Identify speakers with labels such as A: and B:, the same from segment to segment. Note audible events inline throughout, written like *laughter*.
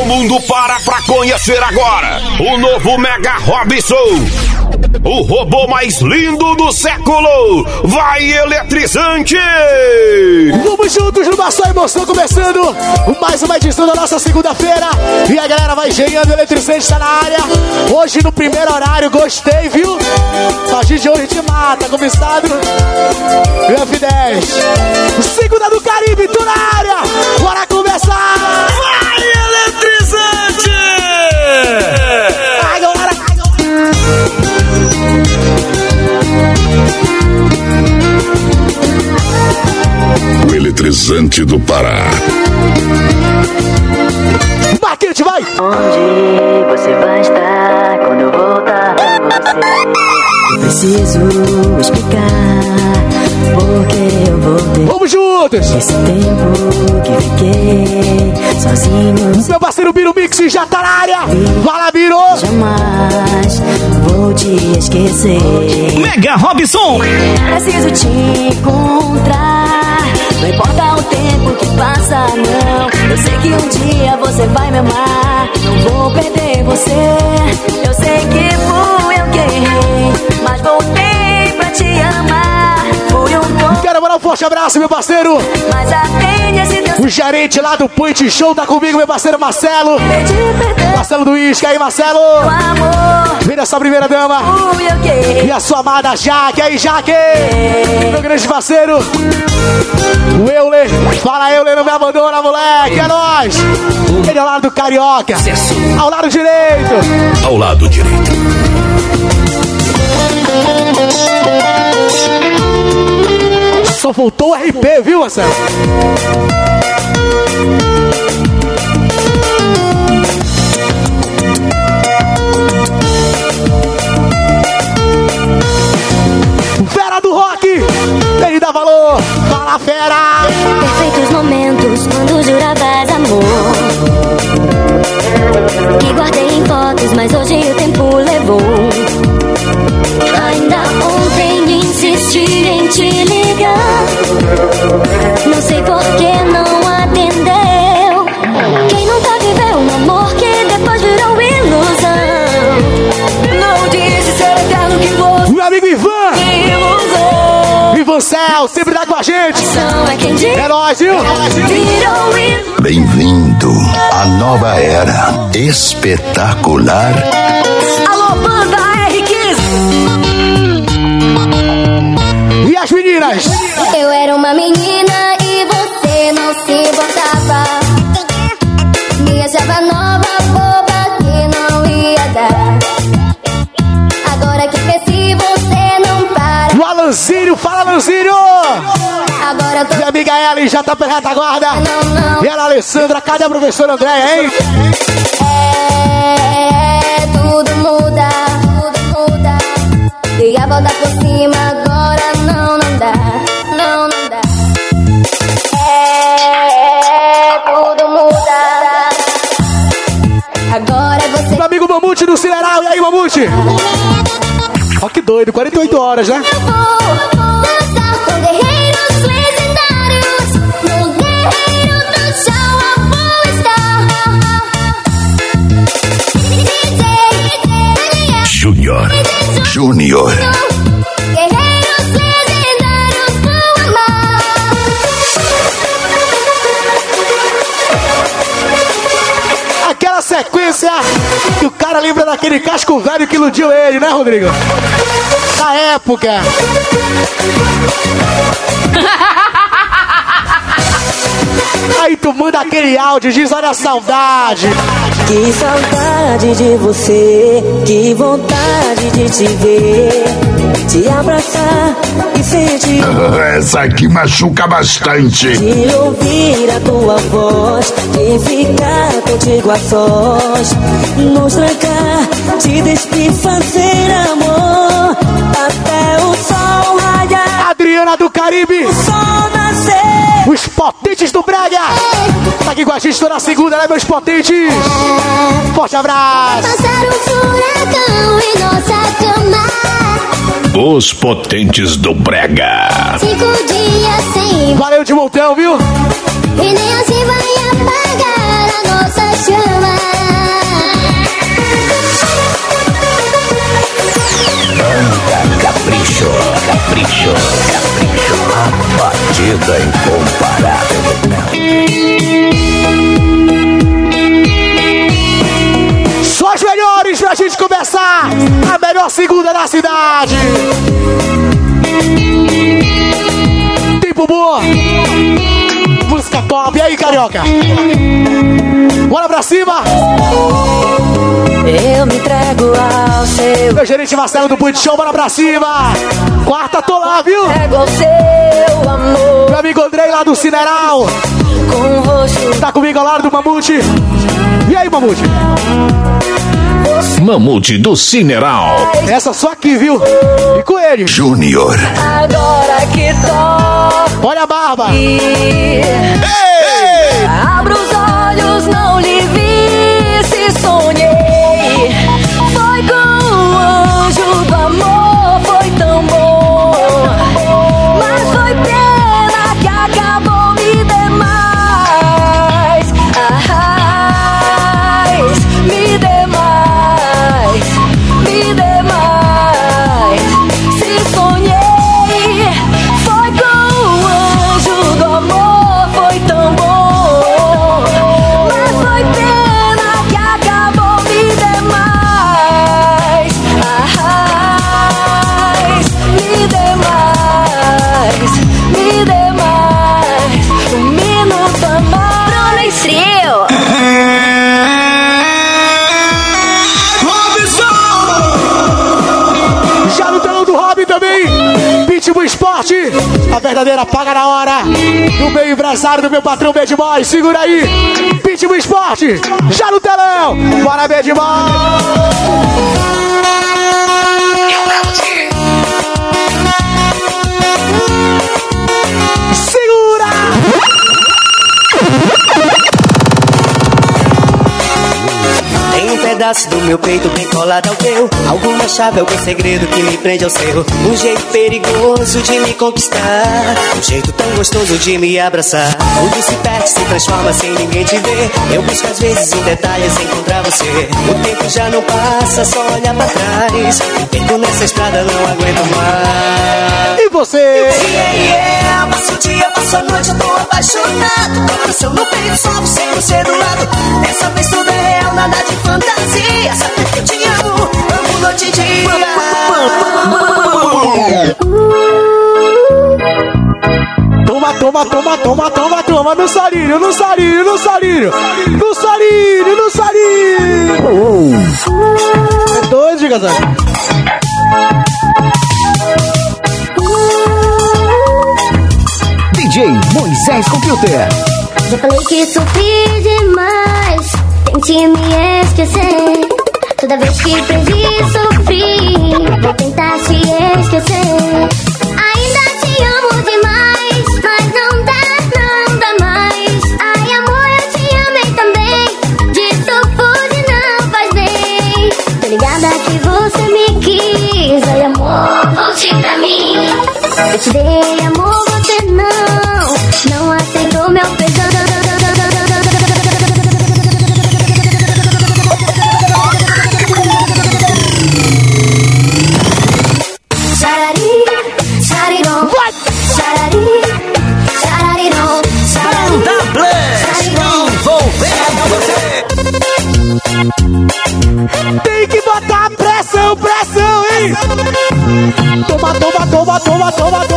A: O mundo para pra conhecer agora o novo Mega Robson. O robô mais lindo do século vai eletrizante!
B: Vamos juntos no Só Emoção, começando mais uma edição da nossa segunda-feira. E a galera vai engenhando eletrizante, está na área. Hoje no primeiro horário, gostei, viu? A partir de hoje te mata, começado. F10. Segunda do Caribe, tu na área. Bora começar!
A: O eletrizante do Pará.
B: Marquete, vai!
C: Onde você vai estar quando eu voltar pra você? Eu preciso explicar porque eu voltei.
B: Vamos juntos!
C: Esse tempo que fiquei sozinho.
B: Meu parceiro Biro Mix já tá na área! Fala, Biro!
C: Jamais vou te esquecer.
D: Mega Robson.
C: Preciso te encontrar. Não importa o tempo que passa, não. Eu sei que um dia você vai me amar. Não vou perder você. Eu sei que fui eu quem errei, mas voltei pra te amar. Um
B: forte abraço, meu parceiro! O gerente lá do Point Show tá comigo, meu parceiro Marcelo! Marcelo do Isca aí, Marcelo! Vem nessa primeira dama! E a sua amada Jaque, aí Jaque! Meu grande parceiro! O Euler! Fala Euler, não me abandona, moleque! É nóis! Ele ao lado do Carioca! Ao lado direito!
A: Ao lado direito.
B: Só faltou o RP, viu, Marcelo?
E: Não sei por que não atendeu. Quem nunca viveu um amor que depois virou ilusão?
C: Não disse ser eterno que você
B: Meu amigo Ivan! Ivan Cel, sempre tá com a gente!
E: Não é.
B: É nóis, viu?
C: Ilusão.
A: Bem-vindo à nova era espetacular.
C: Alô, banda R15.
B: E as meninas?
E: Uma menina e você não se importava. Me achava nova, boba, que não ia dar. Agora que cresci, você não para.
B: O Alanzírio, fala Alanzírio!
E: Agora tô.
B: Minha amiga Ellen já tá pela retaguarda!
E: Não, não.
B: E ela, Alessandra, cadê a professora Andréia, hein?
E: É, tudo muda,
B: do Cineral, e aí, Mamute? Ó que doido, 48 horas, né?
E: Eu vou
B: Sequência que o cara lembra daquele casco velho que iludiu ele, né, Rodrigo? Na época. Aí tu manda aquele áudio diz, olha a saudade.
C: Que saudade de você, que vontade de te ver, te abraçar e sentir, *laughs*
A: Essa aqui machuca bastante.
C: de ouvir a tua voz, de ficar contigo a sós, nos trancar, te despir, fazer amor, até o sol raiar,
B: Adriana do Caribe,
C: o sol nascer.
B: os potentes do Brega. Tá aqui com a gente toda segunda, né, meus potentes? Forte abraço.
E: Passar um furacão em nossa cama.
A: Os potentes do Brega.
E: Cinco dias sem.
B: Valeu de motel, viu?
E: E nem assim vai apagar a nossa chama.
A: Banda
B: Capricho, Capricho, Capricho. A batida incomparável. Né? Melhor segunda da cidade. Tempo boa. Música pop. E aí, carioca? Bora pra cima!
C: Eu me entrego ao seu.
B: Meu gerente Marcelo do Put Show, bora pra cima! Quarta, tô lá, viu?
C: Entrego ao seu amor.
B: Meu amigo Andrei lá do Cineral.
C: Com o rosto.
B: Tá comigo ao lado do Mamute. E aí, Mamute?
A: Mamute do Cineral
B: Essa só aqui, viu? E com ele.
A: Júnior
C: Agora que toque.
B: Olha a barba.
C: Abra os olhos, não lhe A
B: verdadeira paga na hora. Do meu empresário, do meu patrão Bad Boy. Segura aí. Pitbull Esporte. Já no telão. Bora, Bad Boy. Segura!
F: Tem um pedaço do meu peito bem colado ao teu Alguma chave, algum segredo que me prende ao seu Um jeito perigoso de me conquistar. Um jeito tão gostoso de me abraçar. Tudo se perde, se transforma sem ninguém te ver. Eu busco às vezes em detalhes encontrar você. O tempo já não passa, só olha pra trás. Me perco nessa estrada, não aguento mais.
B: E você?
F: Yeah, yeah, passo o dia, passo a noite, tô apaixonado. Coração no peito, só você, você do lado. Dessa vez tudo é real, nada de fantasia te amo, amo noite e dia
B: Toma, toma, toma, toma, toma, toma. No salinho, no salinho, no salinho. No salinho, no salinho. É doido, diga
D: DJ Moisés Computer.
E: Já falei que sofri demais. Tente me esquecer. Toda vez que perdi, sofri. Vou tentar te esquecer. Ainda te amo demais. Mas não dá, não dá mais. Ai, amor, eu te amei também. Disso fude não faz bem. Tô ligada que você me quis. Ai, amor, volte pra mim. Eu te dei amor,
B: toma, toma,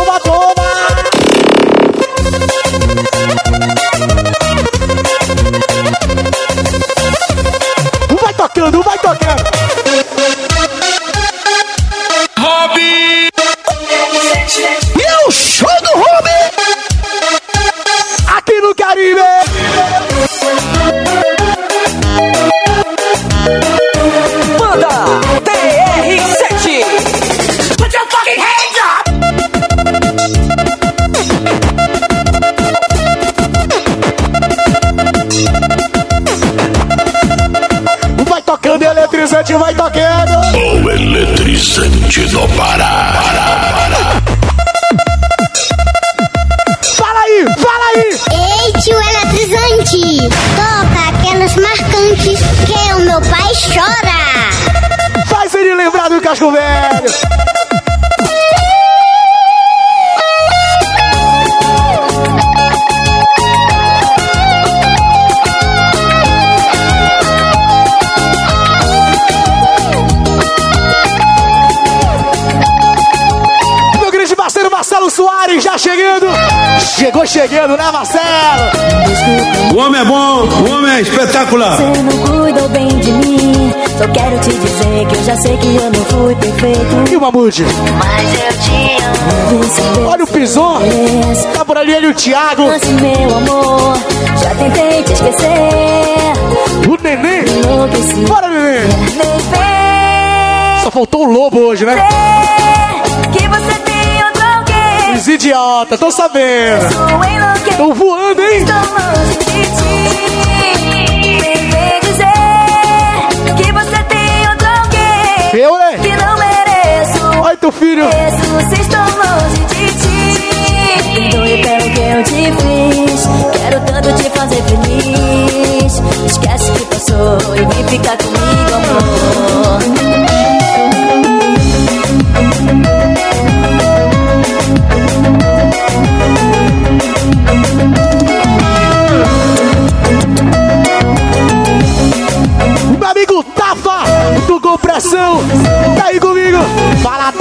B: eletrizante, vai tocando.
A: O eletrizante do Pará
B: Fala aí, fala aí.
E: Ei, tio eletrizante, toca aquelas marcantes que o meu pai chora.
B: Faz ele lembrar do casco velho.
C: Chegou chegando, né, Marcelo?
G: O homem é bom, o homem é espetacular.
E: Você não cuidou bem de mim. Só quero te dizer que eu já sei que eu não fui perfeito.
C: E o Mamude?
E: Mas eu te amo.
C: Olha o Pison. Tá por ali ele e o Thiago.
E: Mas meu amor, já tentei te esquecer.
C: O Nenê. Bora, Nenê. Só faltou o Lobo hoje, né? Os idiota, tô sabendo. Tão voando, hein? Eu, né? Olha teu filho.
E: Se estou longe de ti. Perdoe pelo que eu te fiz. Quero tanto te fazer feliz. Esquece que passou e vem ficar comigo, amor.
C: Compressão. Tá aí comigo. Fala,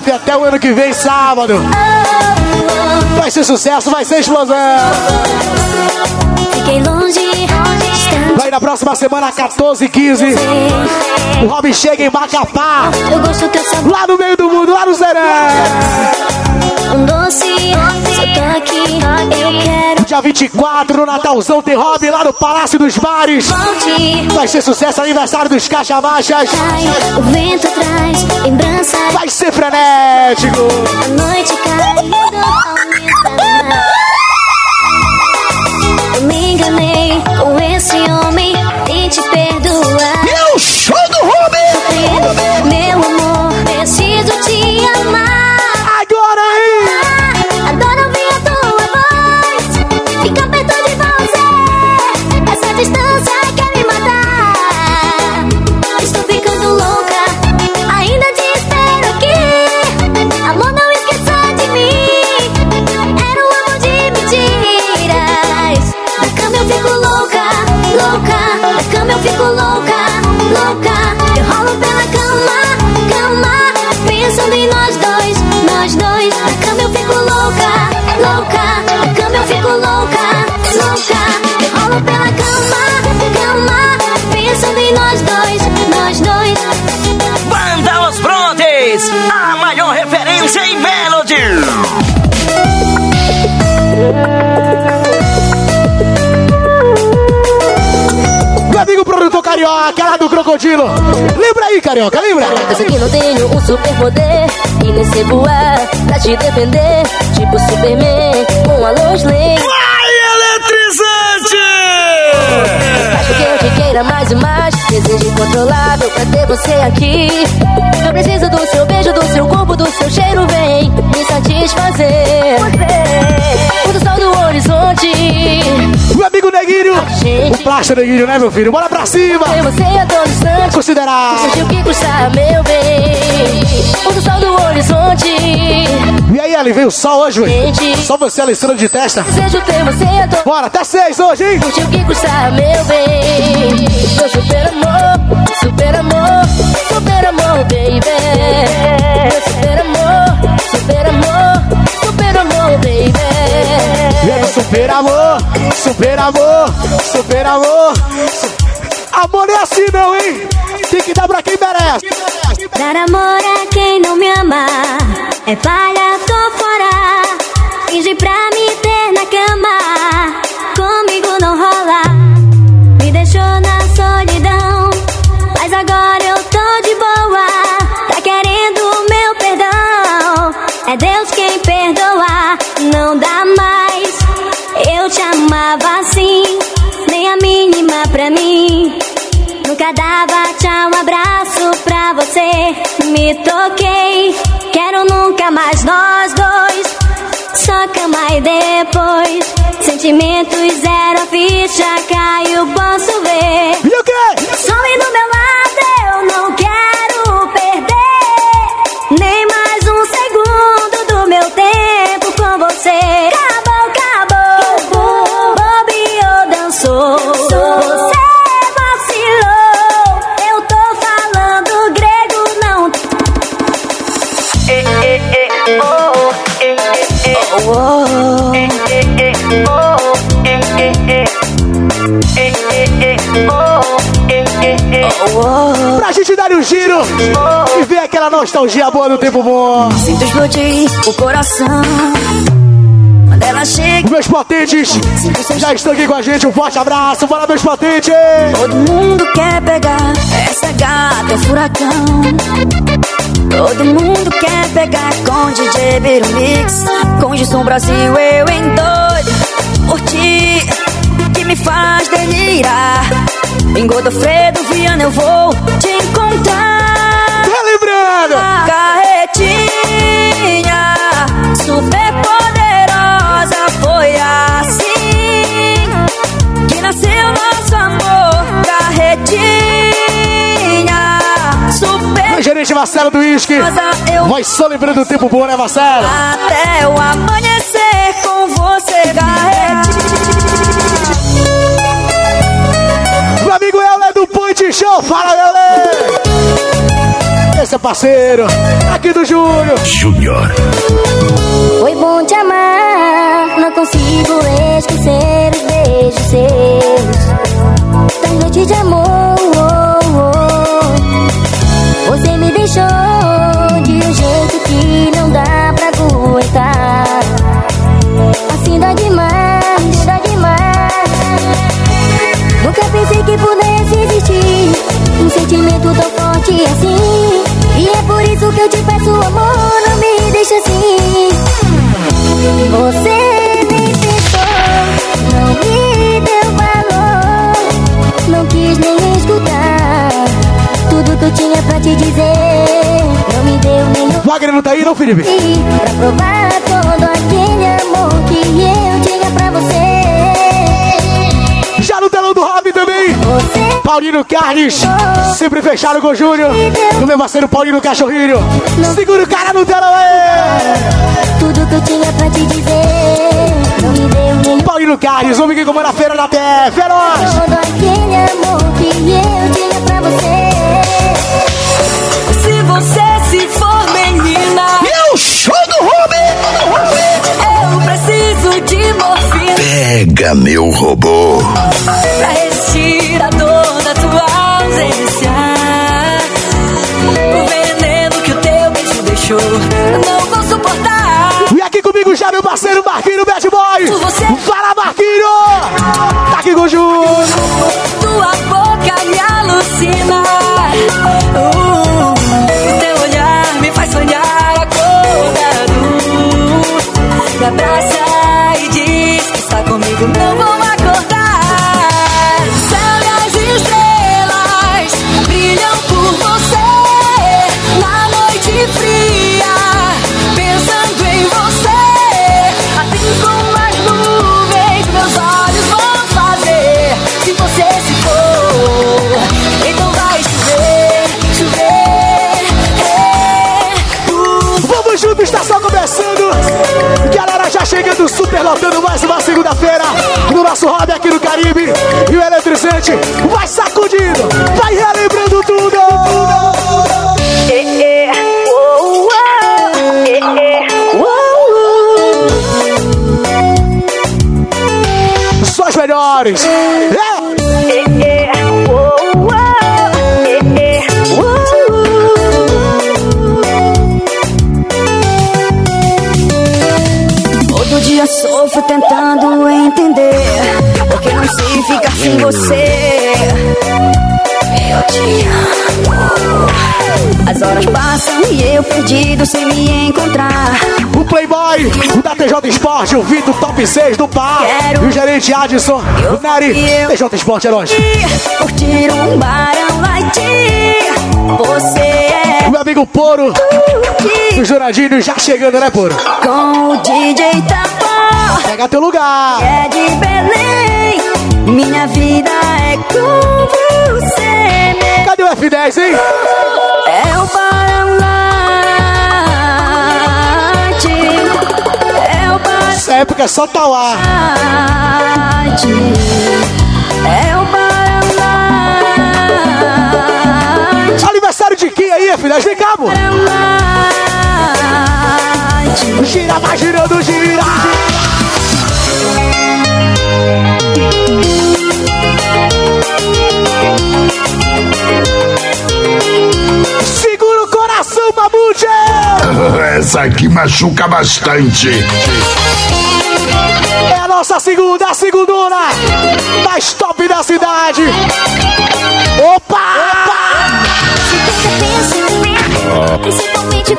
C: TF até o ano que vem, sábado. Vai ser sucesso, vai ser explosão.
E: Fiquei longe, distante.
C: Vai na próxima semana, 14 e 15. O Rob chega em Macapá, lá no meio do mundo, lá no Serão.
E: um doce, quero
C: Dia 24, no Natalzão, tem Rob lá no Palácio dos Bares. Vai ser sucesso, aniversário dos Caixa Baixas.
E: Cai, o vento traz lembrança.
C: Vai ser frenético.
E: A noite caindo aumenta. *laughs* Eu me enganei com esse homem
C: Crocodilo. Lembra aí, carioca, lembra?
E: Eu sei que não tenho um superpoder. E nem sei voar pra te defender. Tipo Superman com a Lane
G: Vai, eletrizante!
E: Acho que eu te queira mais e mais. Desejo incontrolável pra ter você aqui. Eu preciso do seu beijo, do seu corpo, do seu cheiro. Vem me satisfazer O sol do horizonte
C: Meu amigo Neguinho.
E: Gente.
C: O plástico Neguinho, né, meu filho? Bora pra cima.
E: Ter você a todo instante
C: Considerar.
E: O que custar, meu bem O sol do horizonte
C: E aí, Ellen, veio o sol hoje?
E: Gente.
C: Só você, Alessandro de testa.
E: Desejo ter você todo
C: Bora, até seis hoje, hein?
E: O que custar, meu bem Meu super amor, super amor
C: super amor, baby. Meu super amor, super amor, super amor,
B: super amor. Amor é assim não, hein? Tem que dar pra quem merece.
C: Dar amor a quem não me ama é palha, tô fora. Finge pra me ter na cama, comigo não rola. Me deixou na solidão, mas agora Toquei, quero nunca mais nós dois. Só cama e depois. Sentimentos zero, ficha caiu,
B: dar um giro e ver aquela nostalgia boa do tempo bom.
C: Sinto explodir o coração. Quando ela chega,
B: Meus potentes já estão aqui com a gente. Um forte abraço. Bora, meus potentes.
C: todo mundo quer pegar. Essa gata é furacão. Todo mundo quer pegar com DJ Biro Mix. Com Gilson Brasil, eu em doido. Por ti, que me faz delirar. Em Godofredo, Viana, eu vou te encontrar.
B: Gerente Marcelo do Whisky. Vai só lembrando do tempo bom, né, Marcelo?
C: até o amanhecer com você, carretinha.
B: Meu amigo Euler do Point Show. Fala, Euler. Esse é parceiro. Aqui do Júnior.
A: Júnior.
E: Foi bom te amar, não consigo esquecer os beijos seus. Das noites de amor, que pudesse existir um sentimento tão forte assim. E é por isso que eu te peço, amor, não me deixa assim. Você nem pensou, não me deu valor, não quis nem escutar tudo que eu tinha pra te dizer. Não me deu nem
B: Wagner não tá aí, não, Felipe?
E: pra provar todo aquele amor que eu tinha pra você. Você
B: Paulino Carnes, sempre fechado com o Júnior. Do meu parceiro Paulino Cachorrinho. Segura o cara no telão aí.
E: tudo que eu tinha pra te dizer. Não me deu nem
B: Paulino Carnes, homem que comanda a feira da TF. É nóis.
E: todo aquele amor que eu tinha pra você.
C: Se você se for menina,
D: E o show do Rubi!
C: eu preciso de morfina.
A: Pega meu robô.
C: pra beijo não vou suportar.
B: E aqui comigo já meu parceiro Marquinho Bad Boy.
C: Você.
B: Fala, Marquinho. Tá aqui com o Júnior.
C: Tua boca me alucina. Uh, teu olhar me faz sonhar acordado. Me abraça e diz que está comigo, não vou
B: Superlotando mais uma segunda-feira no nosso hobby aqui no Caribe. E o eletrizante vai sacudindo, vai relembrando tudo. É,
C: Só as melhores. Sem você Eu te amo As horas passam e eu perdido sem me encontrar
B: O Playboy, o da TJ Esporte, o Vitor Top 6 do par.
C: Quero-
B: E o gerente Adson, o Nery, TJ Esporte é nós.
C: Curtir um light Você é
B: O meu amigo Poro,
C: o
B: o Juradinho já chegando, né, Poro?
C: Com o DJ Tapó
B: Pega teu lugar.
C: é de Belém. Minha vida é com você, meu.
B: Cadê o F10, hein?
C: É o Light. É o Barão
B: Essa época é só Tauá.
C: Light. É o Light.
B: Aniversário de quem aí, F10? Vem cá, pô.
C: Barão Light.
B: Gira, vai girando, gira. Segura o coração, Mamute! *laughs*
H: Essa aqui machuca bastante.
B: É a nossa segunda, a segundona mais top da cidade. Opa! Opa!
E: Principalmente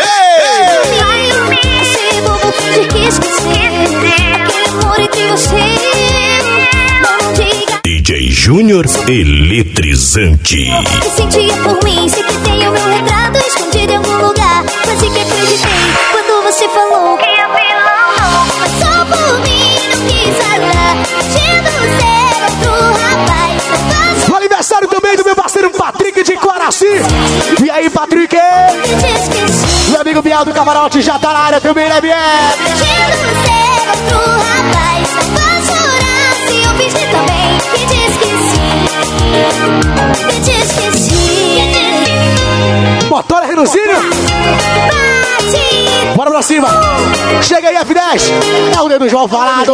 E: Ai, Esse bobo de
A: DJ Júnior Eletrizante.
E: sentia por mim Sei que tem o meu retrato escondido em algum lugar Quase que acreditei quando você falou Que ia me não Mas só por mim não quis ser outro rapaz
B: O aniversário também do meu parceiro Patrick de Coraci. E aí, Patrick? Meu amigo Biel do Camarote já tá na área também, né, Biel?
E: Fingindo ser outro rapaz
B: mais. É o dedo João Falado.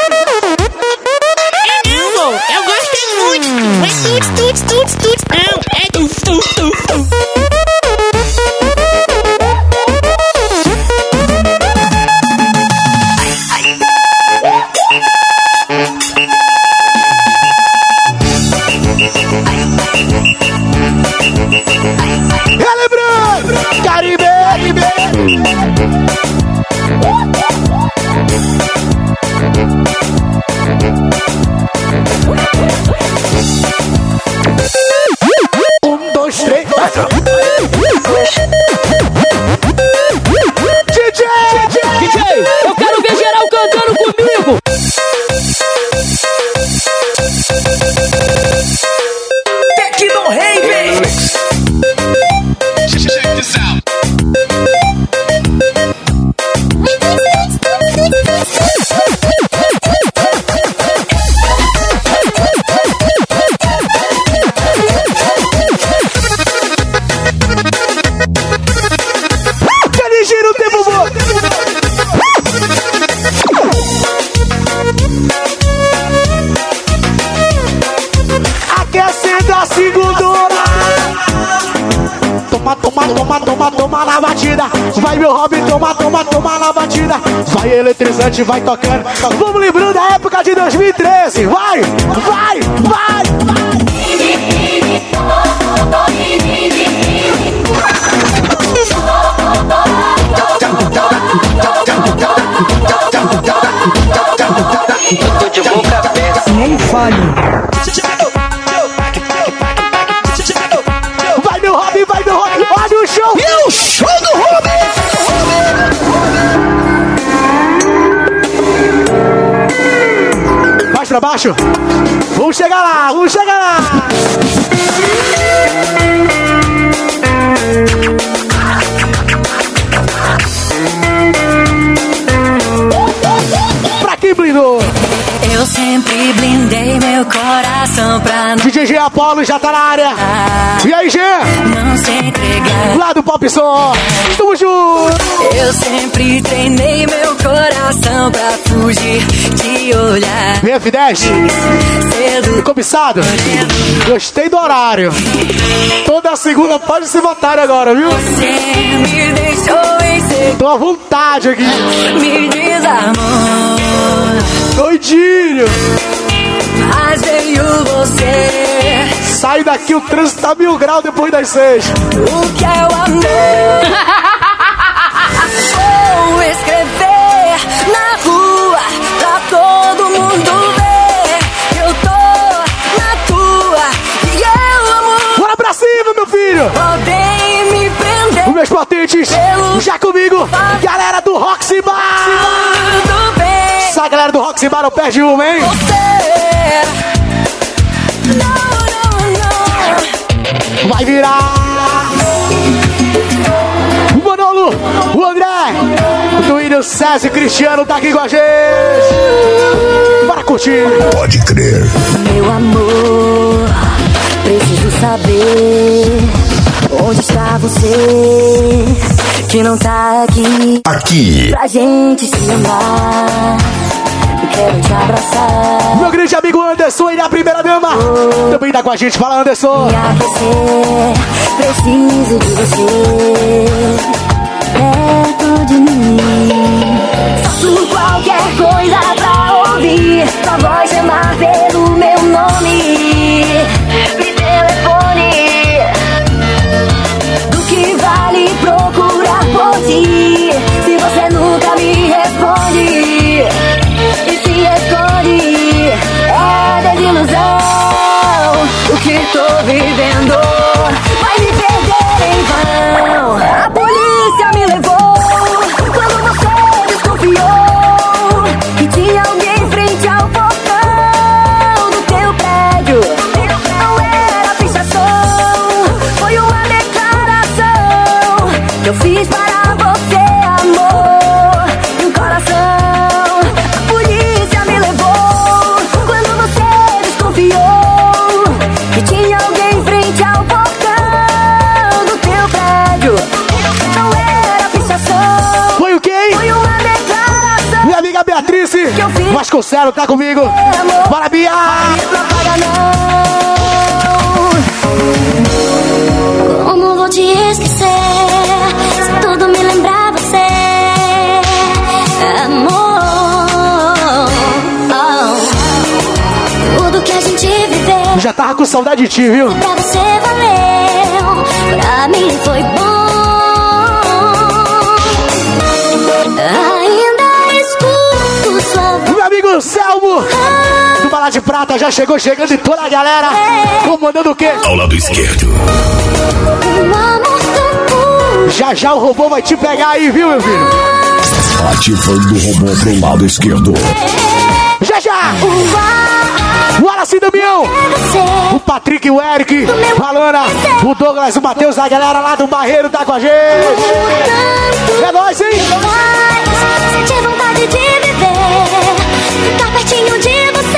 B: toma, na batida. Vai meu Robin, toma, toma, toma na batida. Vai eletrizante, vai tocando Vamos lembrando da época de 2013 Vai, vai, vai, vai.
F: Tô de boca aberta.
I: mole.
B: Vai baixo! Vamos chegar lá, vamos chegar lá!
C: Meu coração pra não,
B: DJ G Apolo já tá na área! E aí, G?
C: não se entregar.
B: Lá do Pop Som! Tamo junto!
C: Eu sempre treinei meu coração pra fugir de olhar
B: F10,
C: cedo.
B: cobiçado! Gostei do horário! Toda segunda pode se votar agora, viu?
C: Você me deixou em
B: Tô à vontade aqui!
C: me desarmou.
B: Doidinho!
C: Mas veio você,
B: Sai daqui, o trânsito tá mil graus depois das seis!
C: o que é o amor. *laughs* Vou escrever na rua pra todo mundo ver. Eu tô na tua e eu amo.
B: Bora pra cima, meu filho!
C: Podem me
B: Os
C: prender.
B: meus potentes, já comigo, galera do Roxy Bar!
C: Tudo bem,
B: Essa galera do Roxy Bar não perde uma, hein?
C: você.
B: O Duílio, o César e Cristiano tá aqui com a gente! Bora curtir!
H: Pode crer.
C: Meu amor, preciso saber onde está você que não tá aqui
H: Aqui.
C: pra gente se amar. Quero te abraçar,
B: Meu grande amigo Anderson, ele é a primeira dama! Também tá com a gente, fala Anderson!
C: me aquecer. Preciso de você perto de mim. Faço qualquer coisa pra ouvir sua voz chamar pelo meu nome. Me telefone. Do que vale procurar por ti se você nunca me responde? E se esconde é desilusão. O que tô vivendo
B: Vasconcelos tá comigo! Bora, Bia!
C: Como vou te esquecer? Se tudo me lembrar você, amor. Tudo que a gente viveu
B: Já tava com saudade de ti, viu?
C: pra você valeu. Pra mim foi bom.
B: Selmo do Bala de Prata já chegou chegando e toda a galera comandando o quê?
A: Ao lado esquerdo.
B: Já já o robô vai te pegar aí, viu, meu filho?
H: Ativando o robô pro lado esquerdo.
B: Já já!
C: O ar
B: O Wallace Damião!
C: é.
B: O Patrick, o Eric, a Lana, o Douglas, o Matheus, a galera lá do Barreiro tá com a gente! É nóis, hein?
C: Mas senti vontade de viver, ficar pertinho de você.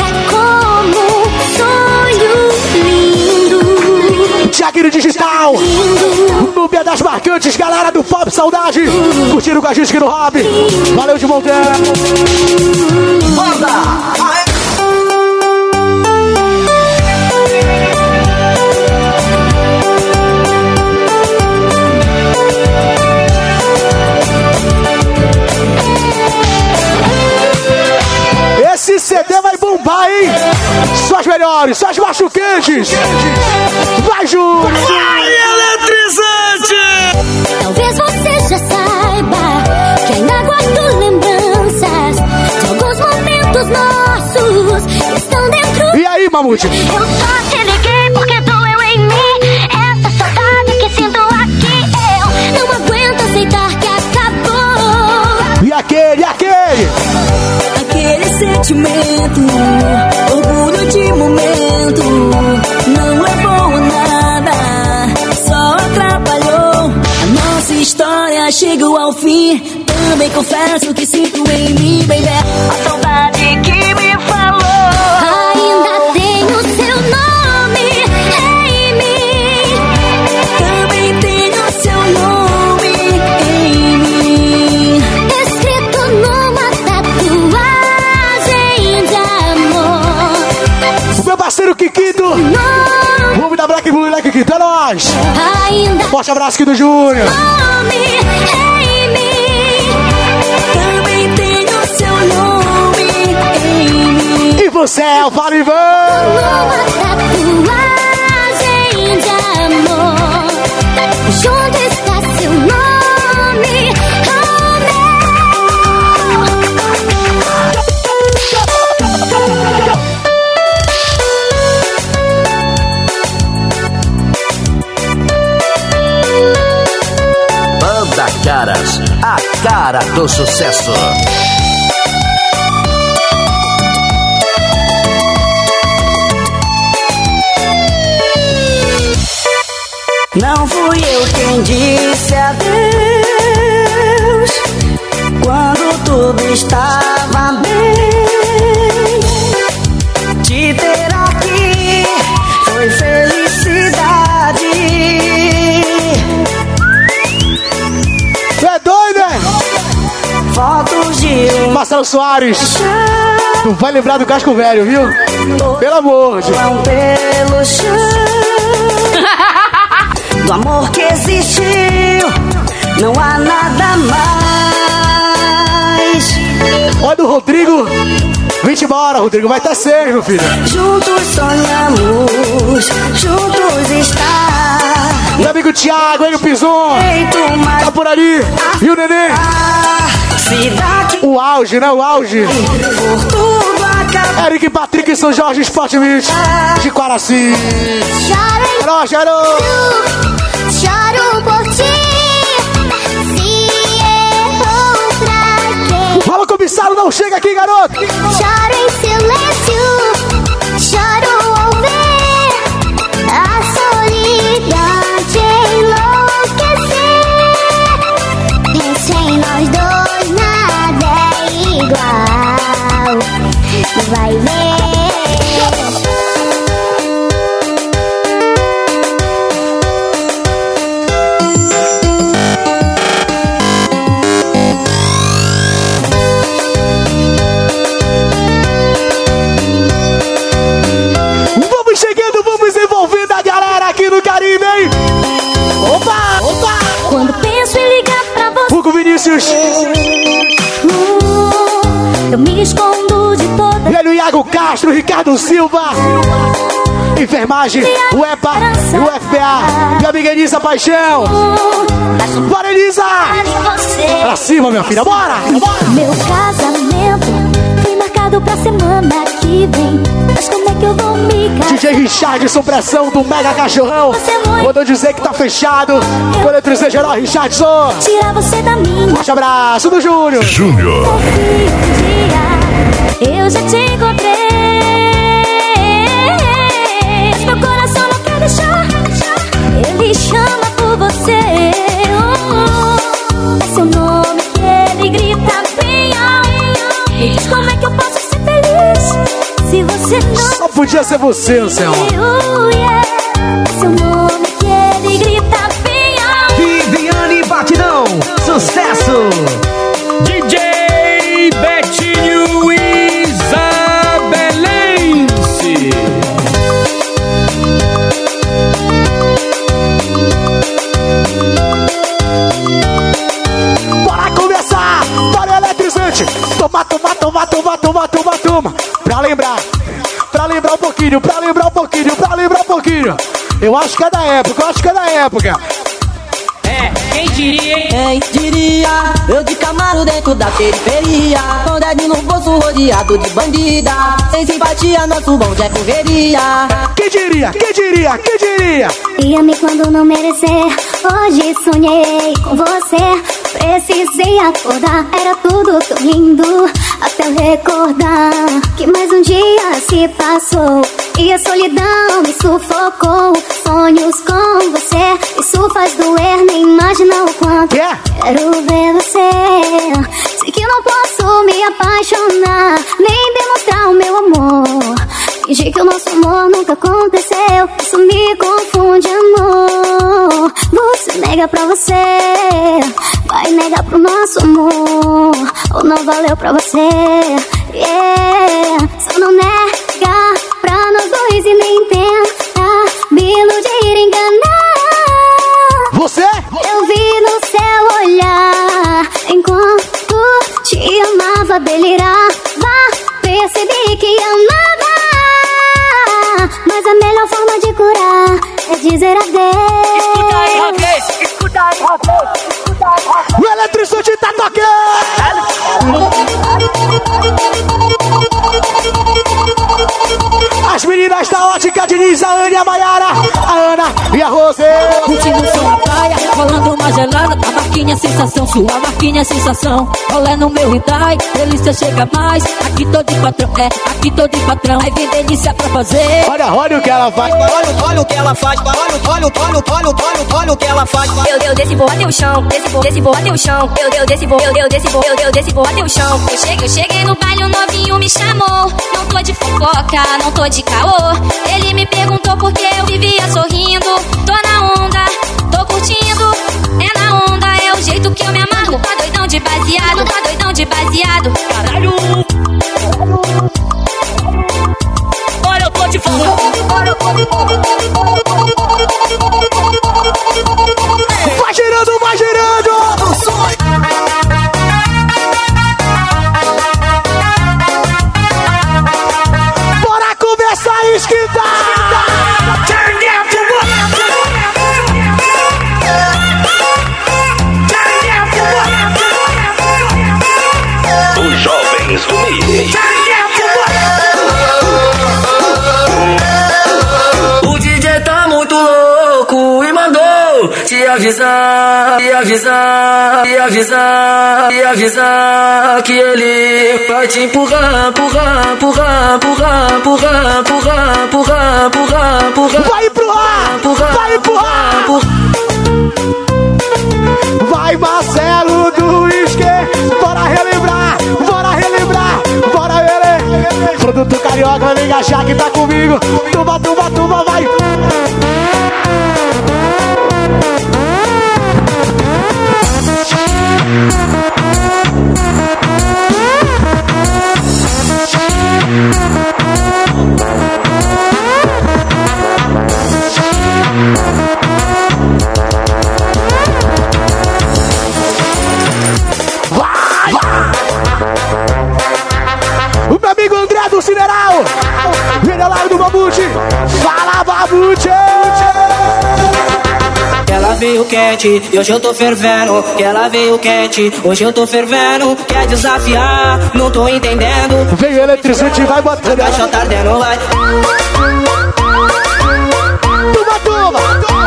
C: É como um sonho lindo,
B: Digital! Núbia das Marcantes, galera do Pop Saudade! Curtindo com a gente aqui no Hobby! Valeu de montão! Esse CD vai bombar, hein? Só as melhores, só as machucantes! Vai, Ju!
C: Talvez você já saiba que ainda guardo lembranças de alguns momentos nossos.
B: Mamute.
E: Eu só te liguei porque doeu em mim. Essa saudade que sinto aqui. Eu não aguento aceitar que acabou.
B: E aquele, e aquele?
C: Sentimento, orgulho de momento, não levou a nada, só atrapalhou. A nossa história chegou ao fim. Também confesso que sinto em mim, a
B: Forte abraço aqui do Júnior. E você é o Falivan.
J: Cara do sucesso.
C: Não fui eu quem disse adeus quando tudo estava bem.
B: Marcelo Soares. Tu vai lembrar do casco velho, viu? Pelo amor de
C: pelo chão. Do amor que existiu, não há nada mais.
B: Olha do Rodrigo. Vem embora, Rodrigo. Vai estar seis, meu filho.
C: Juntos sonhamos, juntos está.
B: Meu amigo Thiago, ele o Pison. Tá por ali. E o neném?
C: cidade
B: O auge, né? O auge. Eric Patrick e São Jorge Sport Beach. De Quaraci. Nóis, garoto.
E: choro por ti. Se quem?
B: Fala, comissário, não chega aqui, garoto.
E: Escondo de toda
B: Velho Iago Castro, Ricardo Silva. Enfermagem, o EPA, o FPA. Minha amiga Elisa Paixão. Bora, Elisa. Pra cima, minha filha, bora. bora.
E: Meu casamento marcado pra semana que vem. Mas como é que eu vou me casar?
B: DJ Richardson, pressão do Mega Cachorrão. Quando eu dizer que tá fechado, quando eu dizer geral, Richardson.
E: Tirar você da minha
B: Forte abraço do Júnior.
A: Júnior.
E: dia. Eu já te encontrei. Meu coração não quer deixar. Ele chama
B: podia ser você, Anselmo. Eu acho que é da época, eu acho que é da época!
I: É, quem diria, hein?
K: Quem diria? Eu de Camaro dentro da periferia. Com dedo no bolso rodeado de bandida. Sem simpatia, nosso bonde é correria.
B: Quem diria? Quem diria? Quem diria?
E: E me quando não merecer. Hoje sonhei com você. Precisei acordar, era tudo tão lindo. Até eu recordar que mais um dia se passou. E a solidão me sufocou. Sonhos com você, isso faz doer, nem imagina o quanto.
B: Yeah.
E: Quero ver você. Sei que não posso me apaixonar, nem demonstrar o meu amor. Fingir que o nosso amor nunca aconteceu. Isso me confunde, amor. Você nega pra você, vai negar pro nosso amor. Ou não valeu pra você, yeah. Só não nega pra nós dois e nem tenta me iludir, enganar.
B: Você?
E: Eu vi no seu olhar enquanto te amava, delirava. Percebi que amava. Mas a melhor forma de curar é dizer adeus.
B: Eletricista tá tocando! As meninas da ótica Diniz, a Ana e a Maiara, a Ana e a Rose.
K: Curtindo na praia, rolando uma gelada. A marquinha é sensação, sua marquinha é sensação. Rolê no meu Hyundai, delícia chega mais. Aqui tô de patrão, é, aqui tô de patrão. Aí vem delícia pra fazer.
B: Olha, olha o que ela faz.
F: Olha, olha o que ela faz, olha, olha, olha, olha, olha, olha, o que ela faz.
C: Eu, eu desci, vou até o chão, desci, vou, desci, vou até o chão. Eu, eu desci, vou, eu, eu desci, vou, eu, eu desci, vou até o chão. Eu cheguei, eu cheguei no baile, o novinho me chamou. Não tô de fofoca, não tô de caô. Ele me perguntou por que eu vivia sorrindo. Tô na onda, tô curtindo. É na onda, jeito que eu me amarro. Tá doidão de baseado, tá doidão de baseado.
I: Caralho. Olha, eu tô de fogo.
F: Avisar, te avisar, te avisar, te avisar que ele vai te empurrar, empurrar, empurrar, empurrar, empurrar, empurrar, empurrar, empurrar, empurrar.
B: Vai empurrar! Vai empurrar! Vai Marcelo do Isque! Bora relembrar! Bora relembrar! Bora ele! Produto carioca, vem achar que tá comigo! Tuba, tuba, tuba, vai!
K: Thank veio quente, e hoje eu tô fervendo. Que ela veio quente, hoje eu tô fervendo. Quer desafiar, não tô entendendo.
B: Vem o eletricente e vai botando!
K: Caixa tá ardendo, vai.
B: Toma, toma!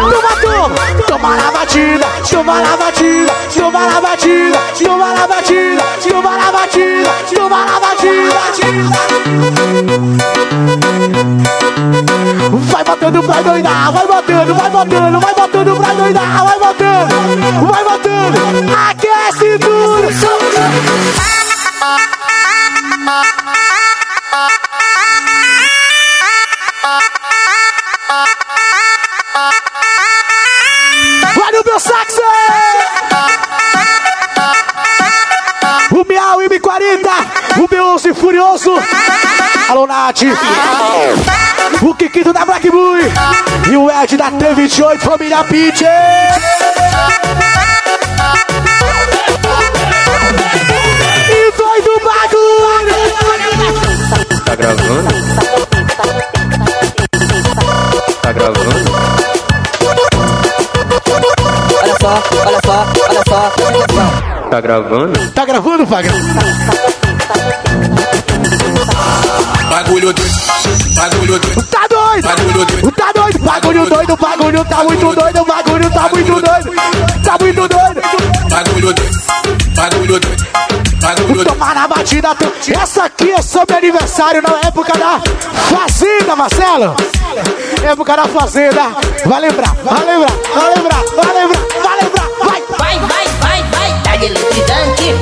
B: Toma, toma! Toma na batida! Toma na batida! Toma na batida! Toma na batida! Toma na batida! Toma na batida! Vai botando pra doidar! Vai botando, vai botando, vai botando pra doidar! Vai botando! Vai botando! Aquece tudo! Olha o meu saxo! O Miau M40, o Beyoncé Furioso, Alô Nath, o Kikito da Black Boy e o Ed da T28, família Pitch. E doido bagulho!
L: Tá gravando? Tá gravando?
K: Olha só, olha só,
M: Tá gravando?
B: Tá gravando, Fagner?
N: Bagulho doido, bagulho doido.
B: Tá doido!
N: Bagulho doido.
B: Tá doido! Bagulho doido, bagulho tá muito doido, bagulho tá muito doido! Tá muito doido!
N: Bagulho doido, bagulho doido. Bagulho doido.
B: Tomar na batida. tu- Essa aqui é sobre aniversário na época da Fazenda, Marcelo! Época da Fazenda. Vai lembrar, vai lembrar, vai lembrar, vai lembrar, vai lembrar, vai!
C: Vai, vai, vai, vai, tá eletrizante.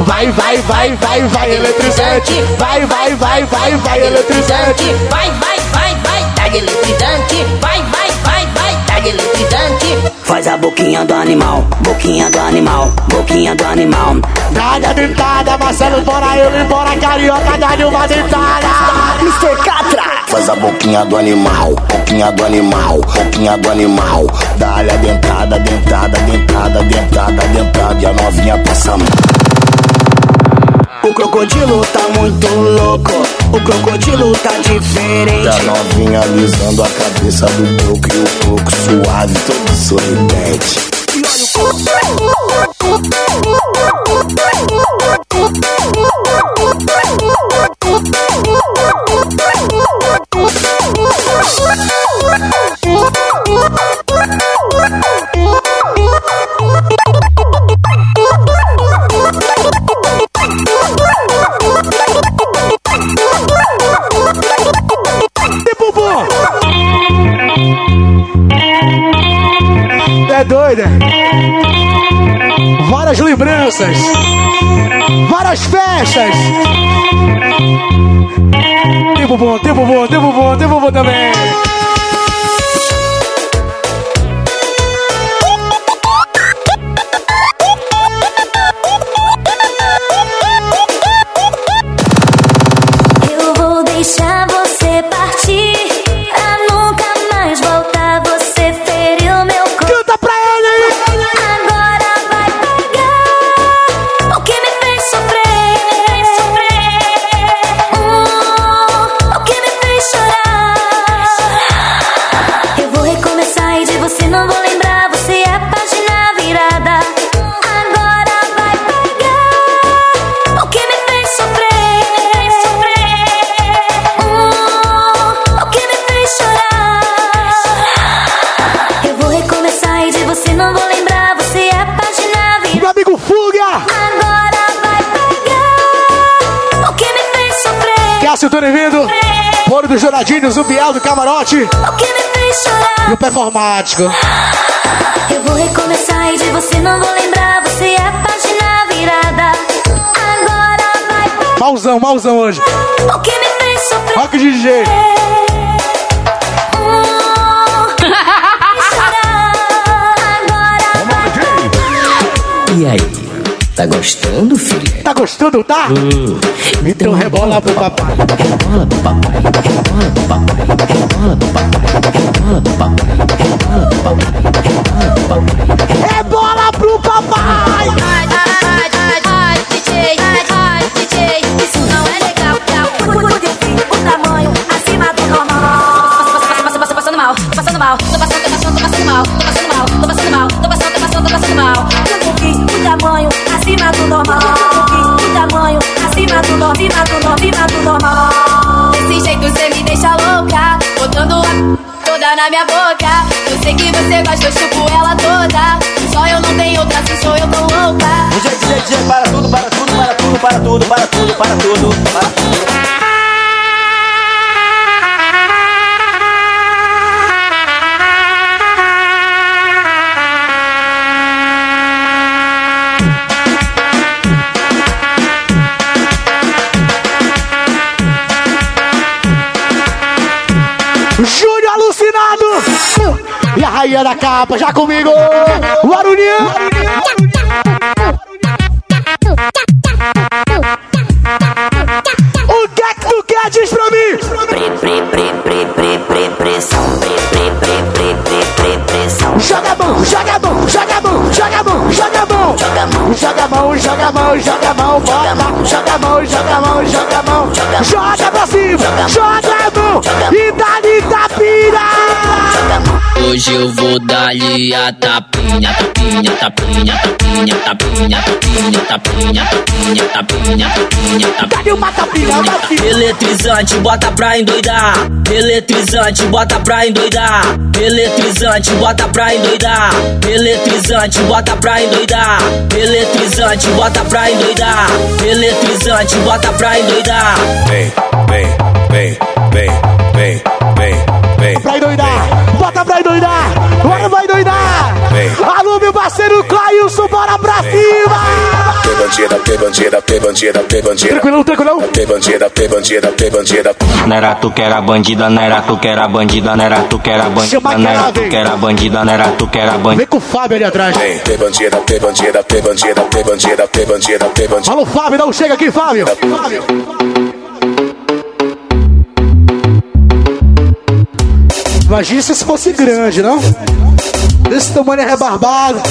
B: Vai, vai, vai, vai, vai, eletrizante! Vai, vai, vai, vai, vai, eletrizante!
C: Vai, vai, vai, vai, tá eletrizante. Vai, vai, vai, vai, tá eletrizante.
O: Faz a boquinha do animal, boquinha do animal, boquinha do animal.
B: Dá-lhe a dentada, Marcelo, bora eu, embora carioca, dá-lhe uma dentada!
O: Mr. Catra!
H: Faz a boquinha do animal, boquinha do animal, boquinha do animal. Dá-lhe a dentada, dentada, dentada, dentada, dentada. E a novinha passa a mão.
O: O crocodilo tá muito louco, o crocodilo tá
H: a
O: diferente.
H: novinha alisando a cabeça do broco e o coco suave, todo sorridente.
B: E *laughs* Doido, é? Várias lembranças, várias festas. Tempo bom, tempo bom, tempo bom, tempo bom também. Douradinhos, o Biel do Camarote.
P: O que me fez chorar?
B: E o Performático.
P: Eu vou recomeçar e de você não vou lembrar. Você é a página virada. Agora vai pagar
B: Mauzão, mauzão hoje.
P: O que me fez sofrer?
B: Rock DJ. *laughs*
O: E aí, tá gostando, filha?
B: Tá gostando, tá? Então rebola pro papai.
O: Rebola pro papai, rebola pro papai, rebola pro papai, rebola pro papai, rebola pro papai, rebola pro papai.
B: Rebola pro papai!
P: Ai, ai, ai, ai, DJ, ai, na minha boca. Eu sei que você gosta, eu chupo ela toda. Só eu não tenho outra, se sou eu tão louca.
J: DJ, DJ, DJ, para tudo, para tudo, para tudo, para tudo, para tudo, para tudo, para tudo.
B: E a rainha da capa, já comigo! O Aruninho! O que é que tu quer? Diz pra mim!
O: Pre, pressão.
B: Joga mão, joga mão, joga mão, joga mão, joga mão!
O: Joga mão,
B: Joga mão, joga mão, joga mão! Joga mão, joga mão, joga mão! Joga pra cima, joga
I: Hoje eu vou dar-lhe a tapinha, tapinha, tapinha, tapinha, tapinha, tapinha, tapinha, tapinha, tapinha, tapinha,
B: uma tapinha? Uma tapinha.
I: Eletrizante, bota pra endoidar. Eletrizante, bota pra endoidar. Eletrizante, bota pra endoidar. Eletrizante, bota pra endoidar. Eletrizante, bota pra endoidar. Eletrizante, bota pra endoidar.
Q: Vem, vem, vem, vem, vem,
B: Clailson, bora pra cima.
R: P bandida, P bandida, P bandida, P bandida.
B: Tranquilão, tranquilão.
R: P bandida, P bandida, P bandida.
L: Não era tu que era bandida, não era tu que era bandida, não era tu que era bandida, não era tu que era bandida, não era tu que era bandida.
B: Vem com o Fábio ali atrás.
R: Vem, P bandida, P bandida, P bandida, P bandida, P bandida, P bandida.
B: Alô, Fábio, não chega aqui, Fábio. Fábio. Imagina se isso fosse grande, não? É rebarbado.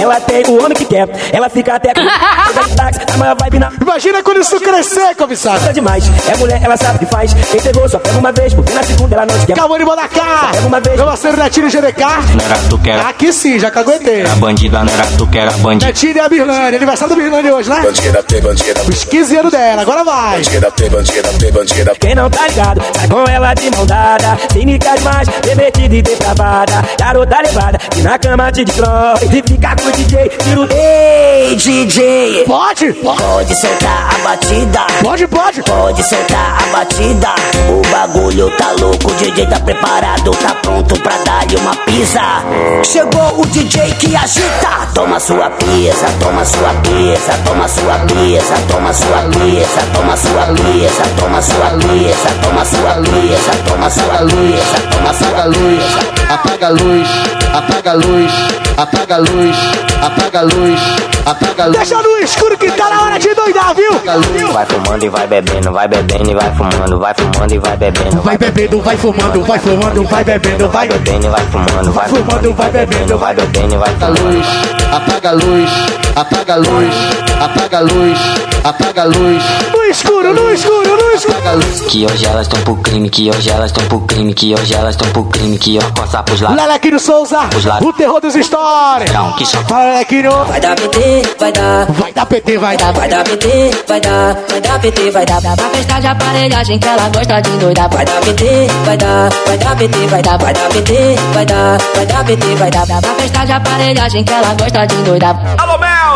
J: Ela tem o homem que quer, ela fica até com *laughs* táxi, a maior vibe na
B: Imagina quando isso crescer, comissário.
J: é demais. É mulher, ela sabe o que faz. Quem pegou só pega uma vez, porque na segunda ela não te quer.
B: Calma de Bonacá. Meu parceiro Netinho GDK.
L: Não era tu que era
B: Aqui sim, já que aguentei.
L: era bandida, não era tu que era bandida.
B: Netinho e a Birlane. Aniversário da Birlane hoje, né?
R: Bandida, P bandida,
B: Os 15 anos dela, agora vai.
R: bandida, P bandida, P bandida.
J: Quem não tá ligado, sai com ela de mão dada. Cínica demais, remetida e depravada. Garota levada, que na cama te destrói. E fica com o DJ, tira o. Ei, DJ!
B: Pode?
J: Pode soltar a batida.
B: Pode, pode.
J: Pode soltar a batida. O bagulho tá louco, o DJ tá preparado, tá pronto pra dar-lhe uma pisa. Chegou o DJ que agita. Toma sua pisa, toma sua pisa, toma sua pisa, toma sua pisa, toma sua pisa, toma sua pisa, toma sua pisa, toma sua pisa, toma sua luz.
S: Apaga a luz, apaga a luz, apaga a luz, apaga a luz, apaga a luz.
B: Deixa no escuro que tá na hora de doidar, viu?
L: Vai fumando e vai bebendo, vai bebendo e vai fumando, vai fumando e vai bebendo,
B: Vai bebendo, vai fumando, vai fumando, vai bebendo, vai
L: bebendo e vai fumando, vai
B: fumando, vai bebendo, vai
L: bebendo e vai
S: Apaga a luz, apaga a luz, apaga a luz, apaga a luz, apaga a luz.
B: No escuro, no escuro, no escuro.
S: Apaga a luz.
L: Que hoje elas estão pro crime, que hoje elas estão pro crime, que hoje elas estão pro crime, que hoje coça pros lados.
B: Lelequinho Souza, o terror dos stories.
L: Não, que só
B: Fala, Lelequinho.
J: Vai dar PT, vai dar.
B: Vai dar PT, vai dar.
J: Vai dar PT, vai dar. Vai dar PT, vai dar.
T: Pra festa de aparelhagem que ela gosta de doidar.
J: Vai dar PT, vai dar. Vai dar PT, vai dar. Vai dar PT, vai dar. Vai dar PT, vai dar.
T: Pra festa de aparelhagem que ela gosta de doidar.
Q: Alô, Melri!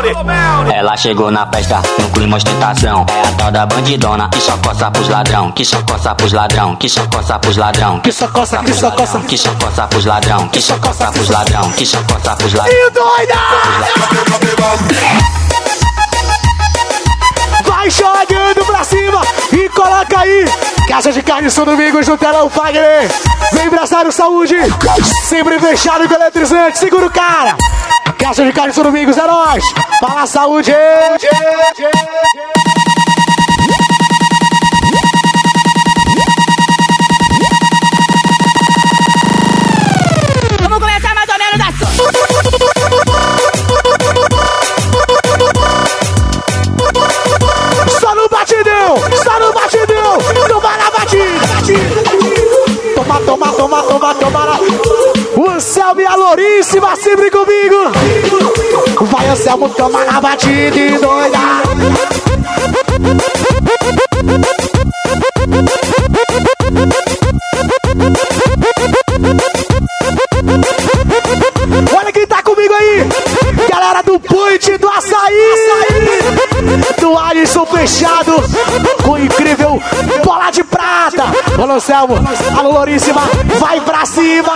L: Ela chegou na festa, no clima ostentação. É a tal da bandidona que só coça pros ladrão, que só coça pros ladrão, que só coça pros ladrão,
B: Que só coça, que só coça.
L: que só coça pros ladrão, que só coça pros ladrão, que só coça pros ladrão.
B: E doida! Vai jogando pra cima e coloca aí. Casa de Carne São Domingos no telão Fagner. Vem Empresário Saúde. Sempre fechado com eletrizante. Segura o cara. Caixa de carne, é heróis! Fala saúde! saúde, saúde, saúde. Toma, toma, toma, toma, O Anselmo e a Louríssima sempre comigo. Vai, Anselmo, toma na batida e doida. Alô, Selmo! Alô, Louríssima! Vai pra cima!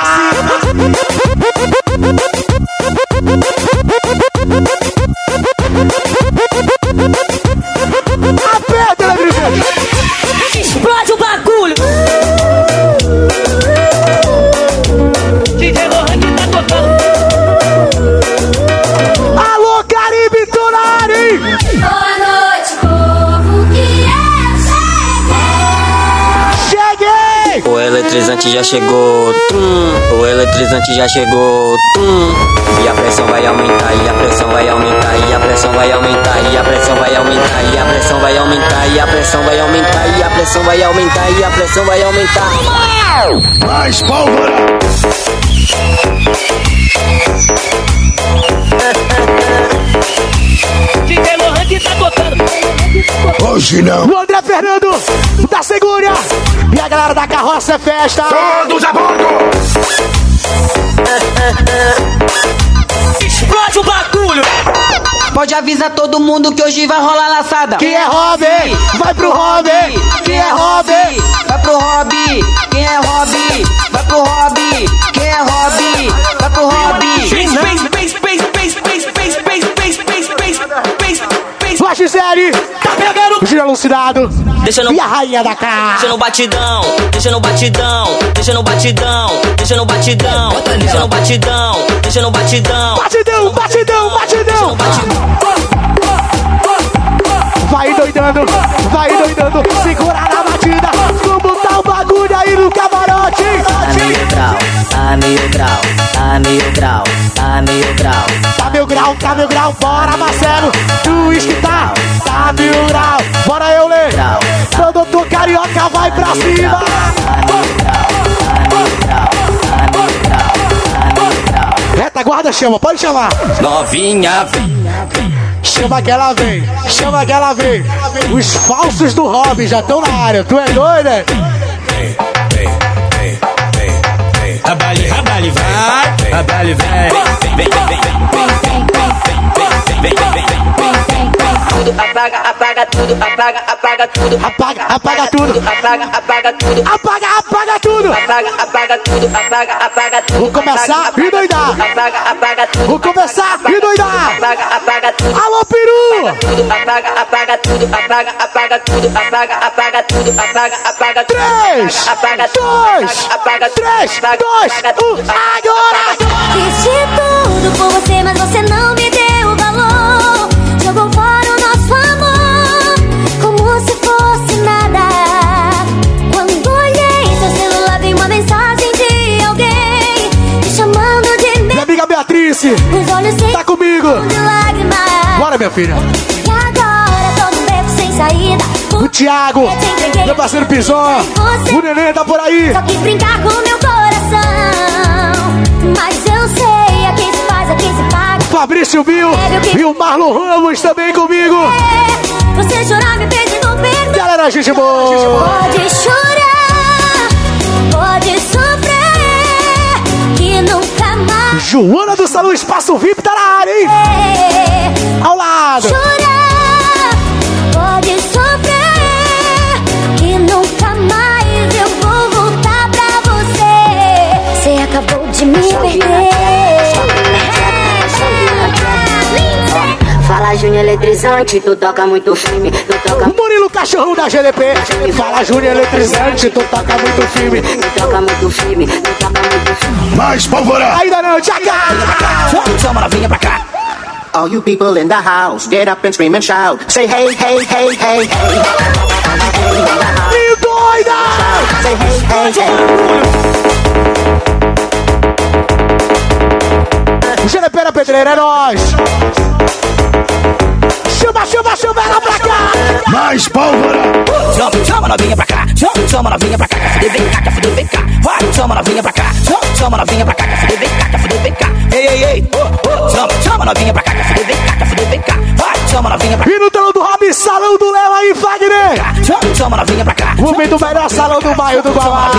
B: Eletrizante
L: já chegou, tum. O eletrizante já chegou, tum. E a pressão vai aumentar, e a pressão vai aumentar, e a pressão vai aumentar, e a pressão vai aumentar, e a pressão vai aumentar, e a pressão vai aumentar, e a pressão vai aumentar, e a pressão vai aumentar.
Q: Mais pólvora! *laughs*
I: Que tá tocando.
H: Hoje não.
B: O André Fernando da Segura. E a galera da carroça é festa.
A: Todos a bordo!
I: Explode o bagulho.
U: Pode avisar todo mundo que hoje vai rolar laçada.
B: Quem é Robin? Vai pro Robin. Quem é Robin?
U: Vai pro Hobby. Quem é Hobby? Vai pro Hobby. Quem é Hobby? Vai pro Hobby.
B: Vai, Gisele.
I: Tá pegando.
B: Gira alucinado.
I: Deixa no
B: E a rainha da casa.
I: Deixa no batidão, deixa no batidão, deixa no batidão, deixa no batidão, deixa no batidão, deixa no batidão.
B: Batidão, batidão, batidão. Vai doidando, vai doidando. Segura na batida. Como tá o bagulho aí no camarote?
U: Tá grau, tá mil grau, tá mil grau, tá mil grau.
B: Tá mil grau, tá mil grau. Bora, Marcelo. Tu está, tá mil grau. Bora, eu ler. Quando tu carioca, vai pra cima. Retaguarda chama, pode chamar.
I: Novinha, vem.
B: Chama que ela vem, chama que ela vem. Os falsos do Robin já estão na área. Tu é doido,
I: Abale, abale, vai. Abale, vem. Vem, vem, vem, vem, vem, vem, vem, vem, vem, vem, vem.
U: Tudo apaga, apaga tudo, apaga, apaga tudo.
B: Apaga, apaga tudo.
U: Apaga, apaga tudo.
B: Apaga, apaga tudo.
U: Apaga, apaga tudo, apaga, apaga tudo.
B: Vou começar e doidar.
U: Apaga, apaga tudo.
B: Vou começar e doidar.
U: Apaga, apaga tudo.
B: Alô, peru!
U: Apaga, apaga tudo, apaga, apaga tudo, apaga, apaga tudo, apaga, apaga tudo.
B: Três,
U: apaga
B: dois,
U: apaga
B: três, dois, um, agora!
E: Fiz de tudo por você, mas você não me deu valor. Jogou fora Sem
B: tá comigo. Bora, minha filha. O Thiago, meu parceiro Pizon, o Nenê tá por aí.
E: Só quis brincar com meu coração. Mas eu sei, aqui se faz, aqui se paga.
B: Fabrício Bill e o Marlon Ramos também comigo.
E: Você chorar me pedindo perdão.
B: Galera, gente boa.
E: Pode chorar,
B: Joana do Salão Espaço VIP tá na área, hein? Ao lado.
E: Chorar, pode sofrer, que nunca mais eu vou voltar pra você. Você acabou de me perder.
V: Fala Júnior eletrizante, tu toca muito firme, tu toca
B: O Murilo Cachorro da GDP. Fala, Júnior Eletrizante, tu toca muito firme.
V: tu toca muito firme, tu toca muito firme.
H: Mais pólvora.
B: Ainda não, Tchaca!
J: Chama novinha pra cá.
S: All you people in the house, get up and scream and shout. Say hey, hey, hey, hey, hey.
B: Me doida!
S: Say hey, hey, hey.
B: GDP na pedreira, é nóis! Chama, chama, chama ela pra cá!
H: Mais pólvora.
J: Chama, chama novinha pra cá. Chama, chama novinha pra cá. Quer fuder, vem cá, quer fuder, vem cá. Vai, chama novinha pra cá. Chama, chama novinha pra cá. Quer fuder, vem cá, quer fuder, vem cá. Ei, ei, ei. Oh, oh. Chama, chama novinha pra cá. Quer fuder, vem cá, quer fuder, vem cá. Vai, chama novinha pra cá.
B: E no telão do Rob, salão do Léo aí, Wagner!
J: Chama, chama novinha pra cá.
B: O do melhor salão do bairro do Guamá!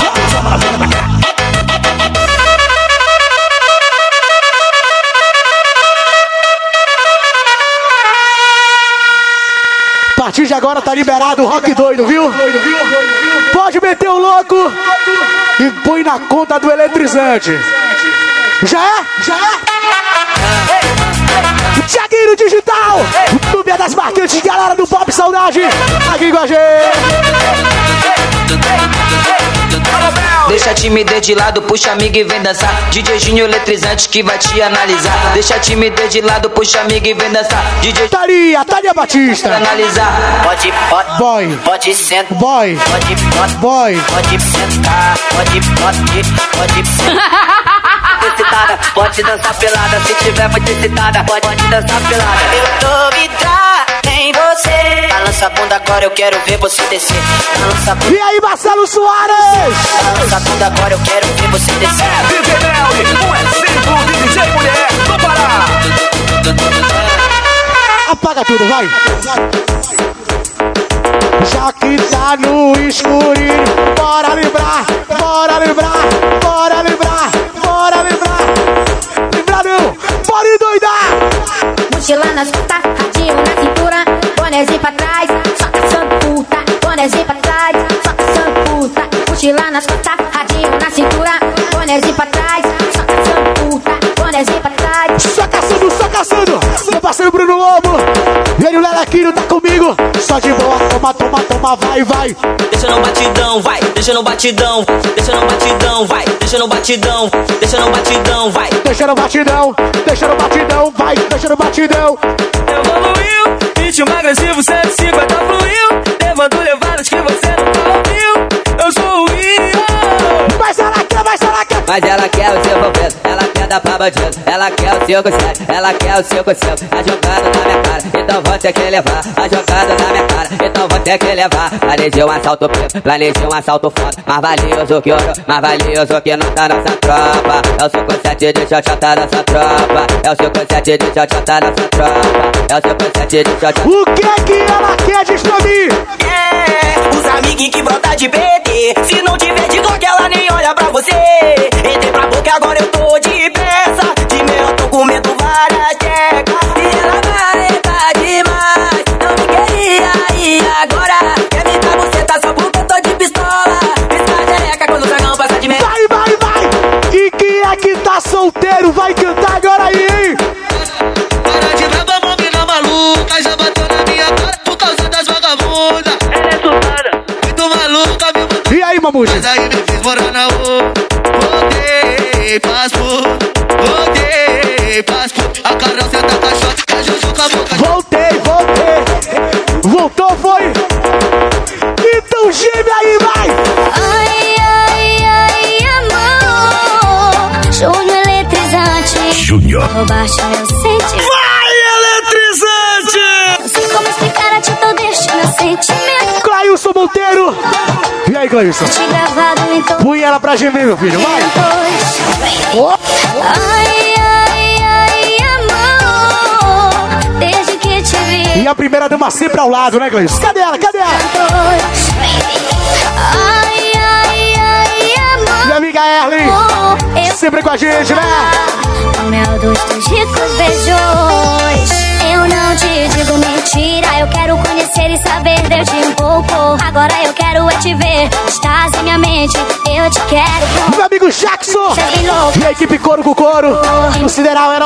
J: Chama, chama novinha pra cá.
B: Agora tá liberado o rock doido, viu? Pode meter o louco e põe na conta do eletrizante. Já é? Já é? Tiaguinho Digital, Núbia das Marcantes, galera do Pop Saudade, aqui com a gente.
U: Deixa a timidez de lado, puxa amigo e vem dançar. DJ Júnior eletrizante que vai te analisar. Deixa a timidez de lado, puxa amigo e vem dançar. DJ
B: Thalia, Thalia Batista.
U: analisar.
S: Pode, pode,
B: Boy,
S: pode sentar.
B: boy,
S: Pode, pode,
B: boy.
S: pode sentar. Pode, pode, pode sentar. Excitada, pode dançar pelada. Se tiver muito excitada, pode, pode dançar pelada. Eu tô vidrada
U: em você. Balança a bunda agora, eu quero ver você descer. Balança a bunda.
B: E aí, Marcelo Soares?
U: Balança a bunda agora, eu quero ver você descer.
A: É DJ Mel, um exemplo de DJ mulher do Pará.
B: Apaga tudo, vai. Já que tá no escurinho, bora lembrar, bora lembrar, bora lembrar, bora lembrar. Lembrar não, bora endoidar.
E: Mochila nas costas, cintura, bonézinho pra trás, só caçando puta. Bonézinho pra trás, só caçando puta. Mochila nas costas, radinho na cintura, bonézinho pra trás, só caçando puta. Bonézinho pra trás.
B: Só caçando, só caçando. Meu parceiro Bruno Lobo. Ele o Lelequinho tá comigo. Só de boa, toma, toma, toma, vai, vai.
I: Deixa no batidão, vai, deixa no batidão, deixa no batidão, vai, deixa no batidão, deixa no batidão, vai.
B: Deixa no batidão, deixa no batidão, vai, deixa no batidão.
I: Evoluiu, ritmo agressivo 150 fluiu, levando levadas
B: mas ela quer.
J: O seu envolvendo, ela quer dar pra bandido, ela quer o 5-7, ela quer o 5-5, a jogada na minha cara, então vou ter que levar, a jogada na minha cara, então vou ter que levar. Planejei um assalto preto, planejei um assalto foda, mais valioso que ouro, mais valioso que não tá nossa tropa. É o 5-7 de xoxó tá nossa tropa, é o 5-7 de xoxó tá nossa tropa, é o 5-7 de xoxó.
B: O que que ela quer, mim?
U: É, os amiguinhos que volta de BT. Se não tiver de Glock, ela nem olha pra você. Boca, agora eu tô de peça. De meu, eu tô comendo várias tecas. E ela vai tá demais. Não me queria e agora quer me dar você tá só porque eu tô de pistola. Pisca jereca quando o dragão passa de mim.
B: Vai, vai, vai. E quem é que tá solteiro vai cantar agora aí, hein?
D: Para de brava, mamina maluca. Já bateu na minha cara por causa das vagabundas. Ela é surtada. Muito maluca, me mandou.
B: E aí, Mamuja?
D: Mas aí me fez morar na rua. Voltei, faz por. Voltei, faz por. A Carol senta caixote, a Juju com a boca.
B: Voltei, voltei. Voltou, foi. Então geme aí, vai.
E: Ai, ai, ai, amor. Júnior eletrizante.
A: Júnior.
E: Roubaste meu
B: E
E: em todos
B: Põe ela pra gemer, meu filho, vai.
E: Ai, ai, ai, amor. Desde que te vi.
B: E a primeira dama sempre ao lado, né, Clailson? Cadê ela? Cadê ela?
E: Ai, ai, ai, amor.
B: Minha amiga Erlen.
E: Eu
B: Sempre com a gente, né?
E: O mel dos teus ricos beijos. Eu não te digo mentira. Eu quero conhecer e saber de ti um pouco. Agora eu quero é te ver. Estás em minha mente. Eu te quero.
B: Meu amigo Jackson.
E: É.
B: E a equipe Couro com Couro. No Sideral é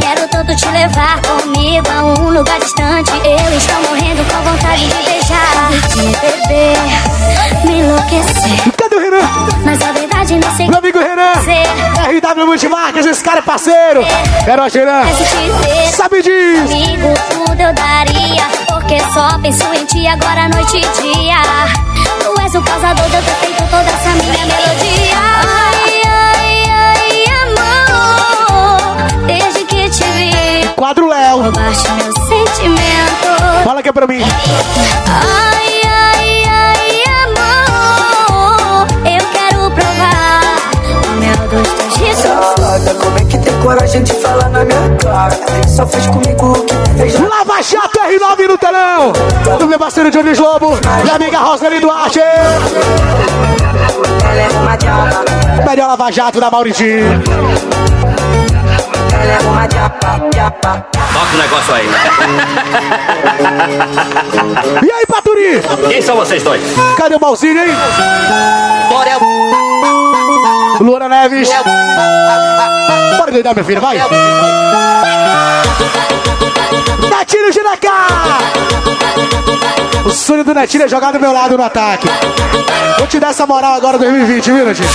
E: quero tanto te levar comigo a um lugar distante. Eu estou morrendo com vontade de beijar, de beber, me enlouquecer.
B: Cadê o Renan?
E: Mas a verdade não sei
B: Meu amigo Renan. RW Multimarcas, esse cara é parceiro. É nóis, Renan.
E: Ver.
B: Sabe disso.
E: Amigo, tudo eu daria. Porque só penso em ti agora, noite e dia. Tu és o causador de eu ter feito toda essa minha melodia. Ai, ai, ai, amor. Desde que te vi.
B: Quadro Léo.
E: Roubaste meu sentimento.
B: Fala que é pra mim.
E: Ai, ai,
F: Nada, como é que tem coragem de falar na minha cara? Só fez comigo o que fez
B: Lava Jato R9 no telão. Do meu parceiro Jones Lobo. Minha amiga Roseli Duarte.
F: Ela é uma diaba,
B: Melhor Lava Jato da Mauritinho.
F: ela é uma diaba, diaba.
A: Toca o negócio aí.
B: E aí, Paturi?
A: Quem são vocês dois?
B: Cadê o Malzinho, hein?
F: Borel,
B: Luana Neves. Bora doidar, meu filho, vai. Netinho Giracá. O sonho do Netinho é jogar do meu lado no ataque. Vou te dar essa moral agora 2020, viu, Netinho?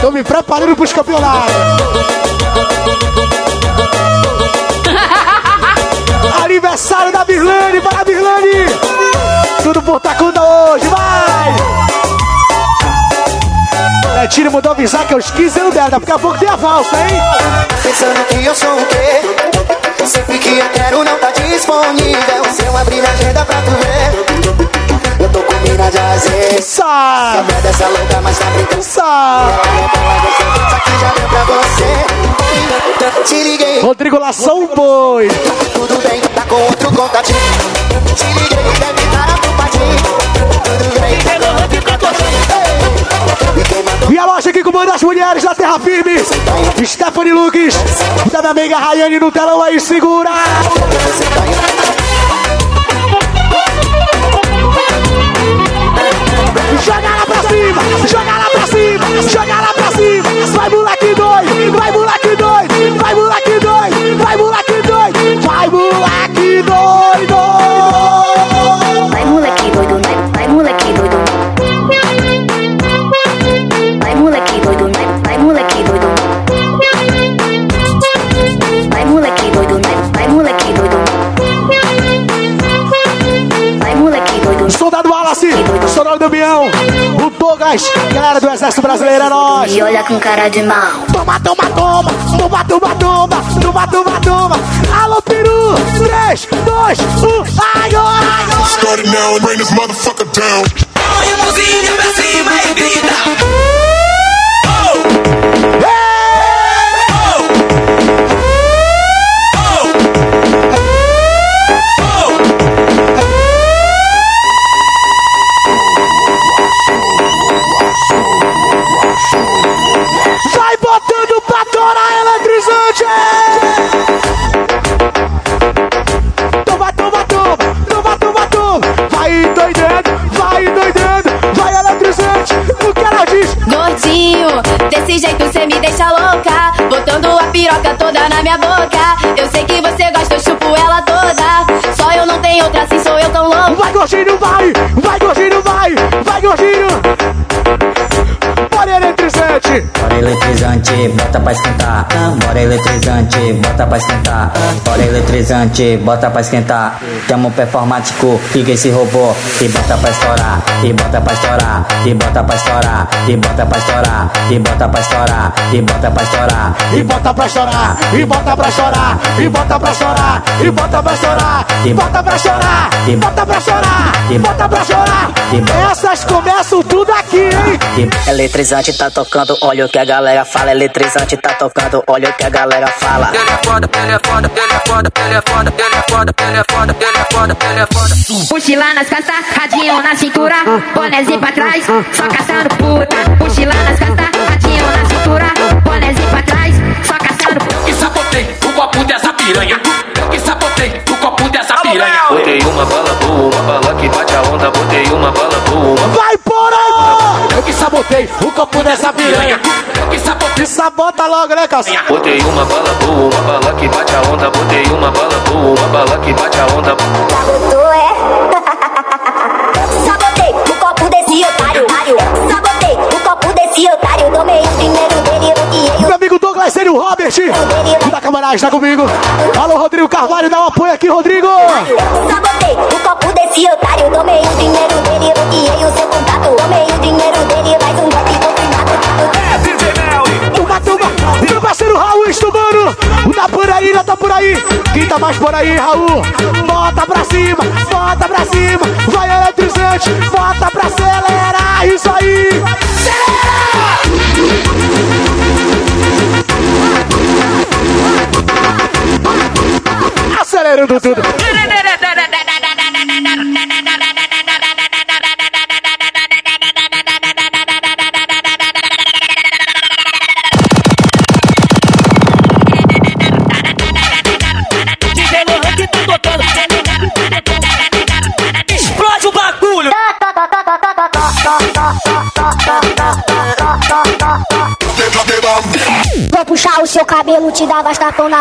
B: Tô me preparando pros campeonatos. *laughs* Aniversário da Birlane, para Birlane! Tudo por Tacunda hoje, vai! Netinho mandou avisar que é os 15 anos dela, daqui a pouco tem a valsa, hein?
F: pensando que eu sou o quê?
S: Sempre que eu quero não tá disponível. Se eu abrir minha agenda pra tu ver, eu tô com mina de azeite.
B: Sai!
S: Sabe dessa louca, mas tá brincando.
B: Sai!
S: Isso aqui já deu pra você. Te liguei.
B: Rodrigo Lação Boi.
S: Tudo bem, tá com outro contatinho. Te liguei, deve estar ocupadinho. Tudo bem, pegou rank pra
B: E a loja aqui com uma das mulheres da Terra Firme. Stephanie Lucas. Da minha amiga Rayane no telão aí, segura. Joga lá pra cima, joga lá pra cima, joga lá pra cima. Vai moleque doido, vai moleque doido, vai moleque doido, nós. Galera do Exército Brasileiro, é nós.
E: E olha com cara de mal.
B: Toma, toma, toma. Toma, toma, toma. Toma, toma, toma. Alô, peru. 3, 2, 1. Agora!
W: Start it now and bring this motherfucker down.
U: Põe a mãozinha pra cima e grita.
C: Desse jeito cê me deixa louca. Botando a piroca toda na minha boca. Eu sei que você gosta, eu chupo ela toda. Só eu não tenho outra, assim sou eu tão louca.
B: Vai, gordinho, vai! Vai, gordinho, vai! Vai, gordinho! Eletrizante!
L: Bota pra esquentar. Bora eletrizante, bota pra esquentar. Bora eletrizante, bota pra esquentar. Tamo performático, liga esse robô. E bota pra estourar, e bota pra estourar, e bota pra estourar, e bota pra estourar, e bota pra estourar, e bota pra estourar.
B: E bota pra chorar, e bota pra chorar, e bota pra chorar, e bota pra chorar, e bota pra chorar, e bota pra chorar, e bota pra chorar. Essas começam tudo aqui, hein?
J: Eletrizante tá tocando, olha o que a galera fala. Eletrizante tá tocando, olha o que a galera fala.
U: Ele é foda, ele é foda, ele é foda, ele é foda, ele é foda, ele é foda, ele é foda, ele é foda.
P: Mochila nas costas, radinho na cintura, bonézinho pra trás, só caçando puta. Mochila nas costas, radinho na cintura, bonézinho pra trás, só caçando puta.
U: Eu que sabotei o copo dessa piranha. Eu que sabotei o copo dessa piranha.
X: Botei uma bala boa, uma bala que bate a onda. Botei uma bala boa,
B: Vai, porra! Que sabotei o copo dessa piranha.
U: Eu que sabotei.
B: Sabota logo, né, calça?
X: Botei uma bala boa, uma bala que bate a onda. Botei uma bala boa, uma bala que bate a onda.
E: Sabotou, é? *laughs* Sabotei o copo desse otário. Sabotei o copo desse otário. Tomei o dinheiro dele,
B: Meu amigo Douglas Sênio Robert, da camaragem, tá comigo. Alô, Rodrigo Carvalho, dá um apoio aqui, Rodrigo.
E: Sabotei o copo desse otário. Tomei o dinheiro dele, bloqueei o seu contato. Tomei o dinheiro dele, mais um golpe confirmado.
B: É, DJ Mel. Tuma, tuma. Meu parceiro Raul Estubano. Tá por aí, já tá por aí. Quem tá mais por aí, Raul? Bota pra cima, bota pra cima. Vai eletrizante, bota pra acelerar. Isso aí.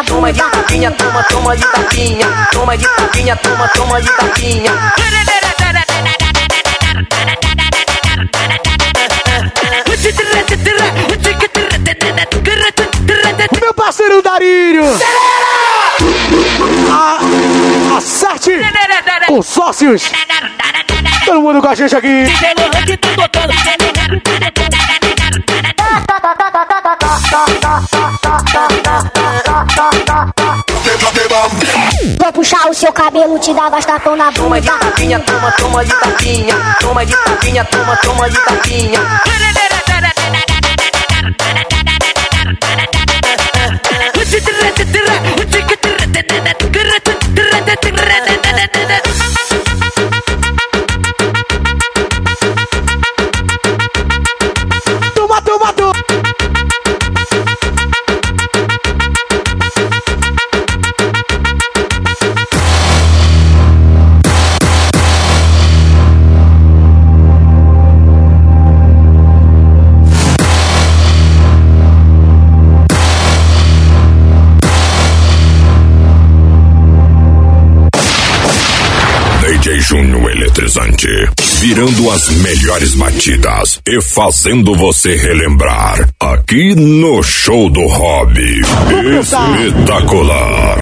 U: Toma de tapinha, toma, toma de tapinha. Toma de tapinha, toma, toma de tapinha.
B: Meu parceiro Darinho. A, acerte com sócios. Todo mundo com a gente aqui.
E: Cabelo, te dar bastapão na
U: Toma de
E: bunda.
U: tapinha, toma, toma de tapinha. Toma de tapinha, toma, toma de tapinha.
A: Eletrizante. Virando as melhores batidas e fazendo você relembrar. Aqui no Show do Hobby. Espetacular.